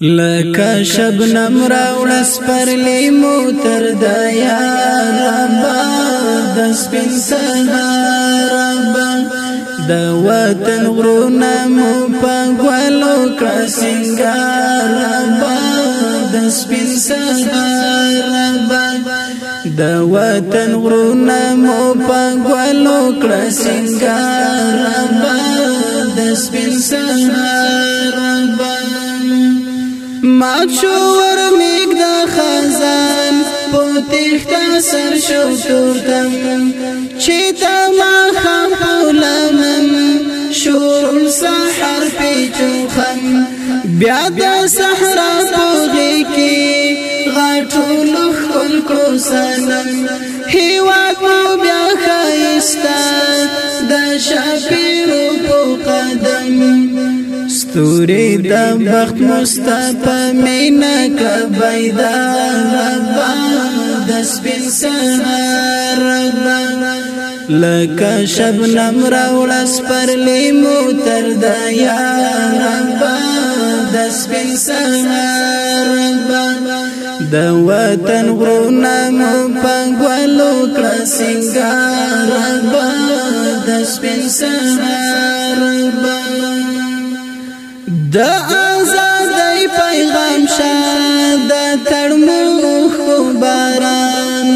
لکه شبنم راوړ سپرلی مو تر دایا رب د سپین سهار رب د وطن غرونه مو په غلو کړ سنگار رب د سپین سهار رب د وطن غرونه مو په غلو کړ سنگار رب د سپین سهار رب مات شو ورمیگ دا خزان پو تیختا سر شو تورتم چی تا ما خام پولمم شور سحر پی چوخم بیا دا سحرا پوغی کی غاٹو لخل کو سنم هیوات مو بیا ستوري د بخت مصطفی مینا کبیدا ربا د سپین سهار ربا لکه شبنم راولس پر لیمو تر د یا ربا د سپین سهار ربا د وطن غرونه مو پنګولو کړه سنگار ربا د سپین سهار ربا د آزادۍ پیغام شاد تړمو خو باران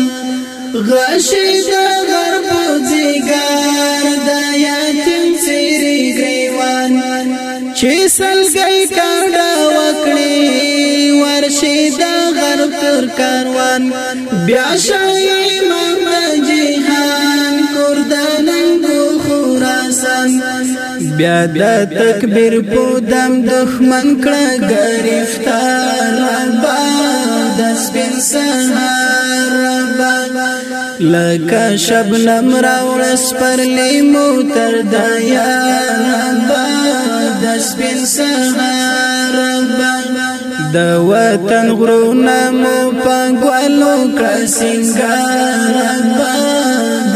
غشي د غرب ځګار د یتیم سری ګریوان چې سلګي کړه وکړي ورشي د غرب تر کاروان بیا شای مم جهان کردنن خراسان بیا د تکبیر په دم دښمن کړه گرفتار ربا د سپین سهار ربا لکه شبنم راوړ سپر لیمو تر دایا ربا د سپین سهار ربا د وطن غرونه مو پنګوالو کړه سنگار ربا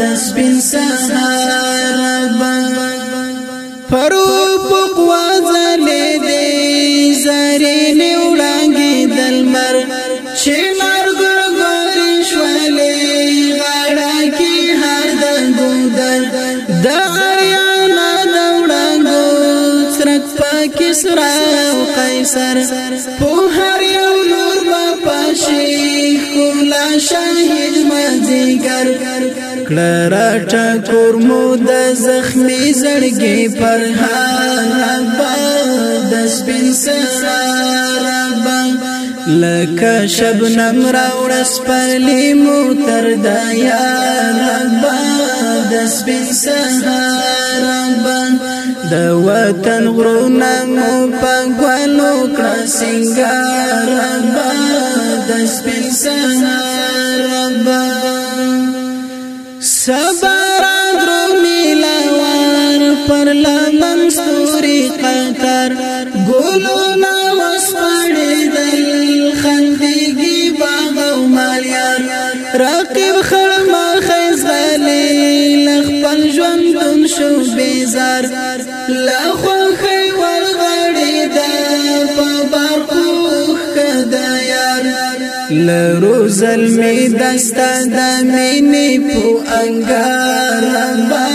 د سپین سهار پرو پقوا زلې دې زری نیولانګې دلمر چې نار ګورګورې شولې غاړه کې هر دنګودر د غریانا دوړانګو سرک پاکي سرا او قیصر په هر کړه راټا کور مو د زخمی زړګي پر هابا د سپین سرابا لکه شبنم راوړ سپلی مو تر دایا ربا د سپین سرابا د وطن غرونه مو په غوالو کړه سنگار ربا د سپین سرابا سبران درو میلاوار پر لمن ستوري قطر ګلو نا وسپړې دل خندېږي باغ او مالیار راکب خړما خیز غلې لخپل ژوندون شو بیزار لخوا لرو زلمی دستا د مینې په انګار با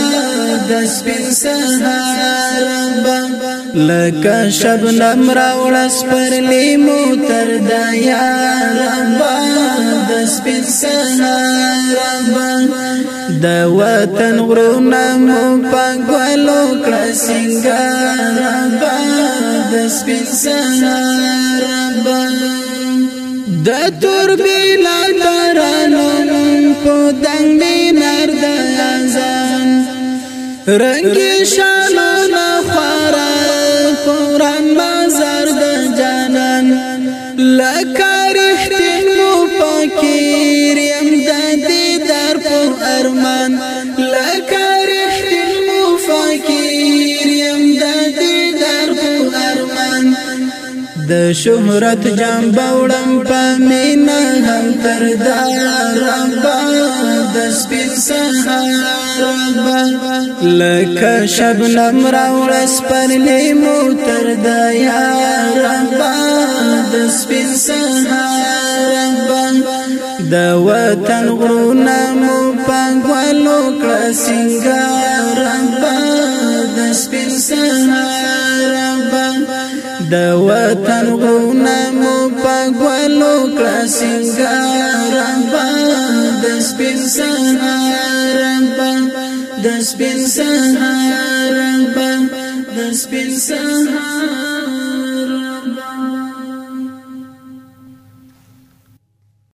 د سپین سهار با لکه شبنم راوړس پر لیمو تر د یار با د سپین سهار با د وطن غرونه مو پګولو کړه سنگار با د سپین سهار با د تور بلا ترانم په دنګ دینار د ازان رنگ شانو نه خورا بازار د جانان لکه رښتینو فقیر يم د دې در په ارمان د شهرت جام باوړم پامینا هم تر داربا د سپین سهاربا لکه شبنم راوړ سپر لیمو تر دایاربا د سپین سهاربا د وطن غرونه مو پنګوالو کړه سنگاربا د سپین سهاربا د وطن غونه مو پګولو کلاسنګار د سپین سهار د سپین سهار د سپین سهار